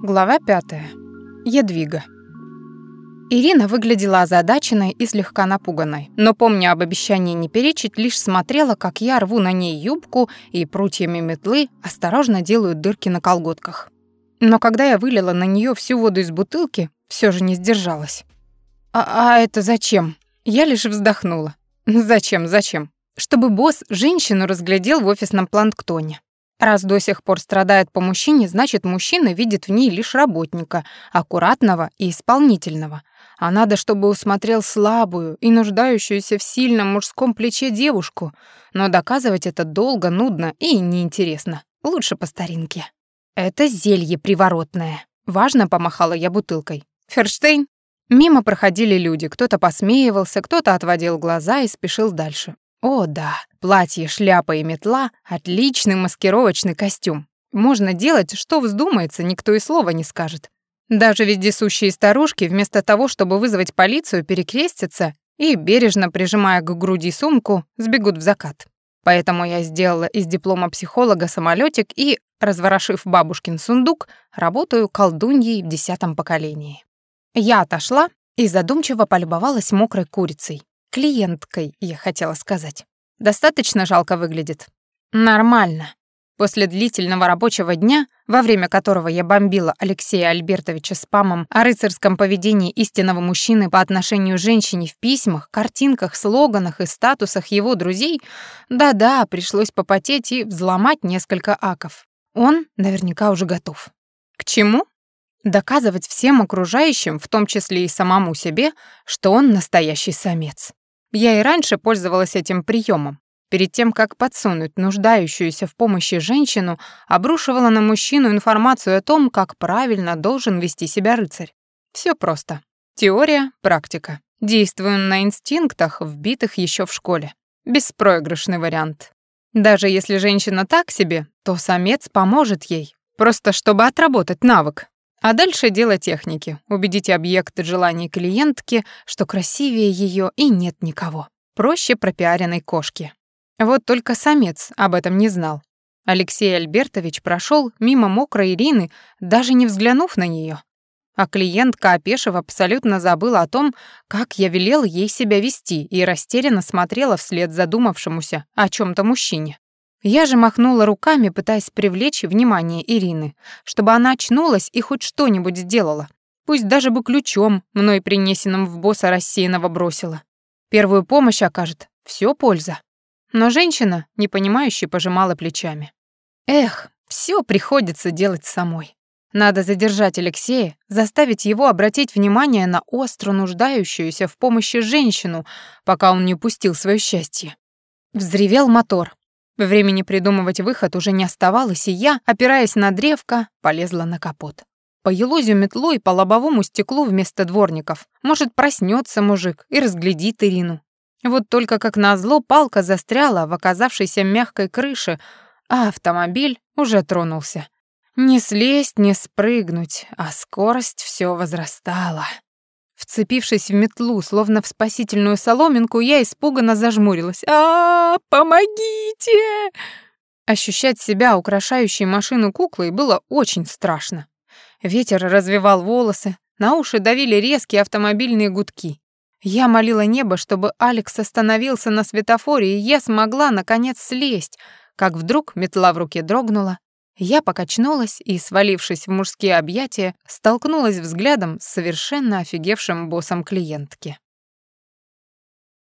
Глава пятая. Едвига. Ирина выглядела озадаченной и слегка напуганной, но, помня об обещании не перечить, лишь смотрела, как я рву на ней юбку и прутьями метлы осторожно делаю дырки на колготках. Но когда я вылила на нее всю воду из бутылки, все же не сдержалась. «А, «А это зачем?» Я лишь вздохнула. «Зачем, зачем?» Чтобы босс женщину разглядел в офисном планктоне. Раз до сих пор страдает по мужчине, значит, мужчина видит в ней лишь работника, аккуратного и исполнительного. А надо, чтобы усмотрел слабую и нуждающуюся в сильном мужском плече девушку. Но доказывать это долго, нудно и неинтересно. Лучше по старинке. Это зелье приворотное. Важно помахала я бутылкой. Ферштейн? Мимо проходили люди, кто-то посмеивался, кто-то отводил глаза и спешил дальше. О, да, платье, шляпа и метла — отличный маскировочный костюм. Можно делать, что вздумается, никто и слова не скажет. Даже вездесущие старушки, вместо того, чтобы вызвать полицию, перекрестятся и, бережно прижимая к груди сумку, сбегут в закат. Поэтому я сделала из диплома психолога самолетик и, разворошив бабушкин сундук, работаю колдуньей в десятом поколении. Я отошла и задумчиво полюбовалась мокрой курицей. Клиенткой, я хотела сказать. Достаточно жалко выглядит. Нормально. После длительного рабочего дня, во время которого я бомбила Алексея Альбертовича спамом о рыцарском поведении истинного мужчины по отношению к женщине в письмах, картинках, слоганах и статусах его друзей, да-да, пришлось попотеть и взломать несколько аков. Он наверняка уже готов. К чему? Доказывать всем окружающим, в том числе и самому себе, что он настоящий самец. Я и раньше пользовалась этим приемом. Перед тем, как подсунуть нуждающуюся в помощи женщину, обрушивала на мужчину информацию о том, как правильно должен вести себя рыцарь. Все просто. Теория, практика. Действуем на инстинктах, вбитых еще в школе. Беспроигрышный вариант. Даже если женщина так себе, то самец поможет ей, просто чтобы отработать навык. А дальше дело техники. Убедить объект желаний клиентки, что красивее ее и нет никого. Проще пропиаренной кошки. Вот только самец об этом не знал. Алексей Альбертович прошел мимо мокрой Ирины, даже не взглянув на нее. А клиентка, опешив, абсолютно забыла о том, как я велела ей себя вести, и растерянно смотрела вслед задумавшемуся о чем то мужчине. Я же махнула руками, пытаясь привлечь внимание Ирины, чтобы она очнулась и хоть что-нибудь сделала. Пусть даже бы ключом, мной принесенным в босса рассеянного бросила. Первую помощь окажет, все польза. Но женщина, непонимающе, пожимала плечами. Эх, все приходится делать самой. Надо задержать Алексея, заставить его обратить внимание на остро нуждающуюся в помощи женщину, пока он не упустил свое счастье. Взревел мотор. Времени придумывать выход уже не оставалось, и я, опираясь на древко, полезла на капот. По елозю метлой по лобовому стеклу вместо дворников. Может, проснется мужик и разглядит Ирину. Вот только как назло палка застряла в оказавшейся мягкой крыше, а автомобиль уже тронулся. Не слезть, не спрыгнуть, а скорость все возрастала. Вцепившись в метлу, словно в спасительную соломинку, я испуганно зажмурилась. а, -а, -а Помогите!» Ощущать себя украшающей машину куклой было очень страшно. Ветер развивал волосы, на уши давили резкие автомобильные гудки. Я молила небо, чтобы Алекс остановился на светофоре, и я смогла, наконец, слезть, как вдруг метла в руке дрогнула, я покачнулась и, свалившись в мужские объятия, столкнулась взглядом с совершенно офигевшим боссом клиентки.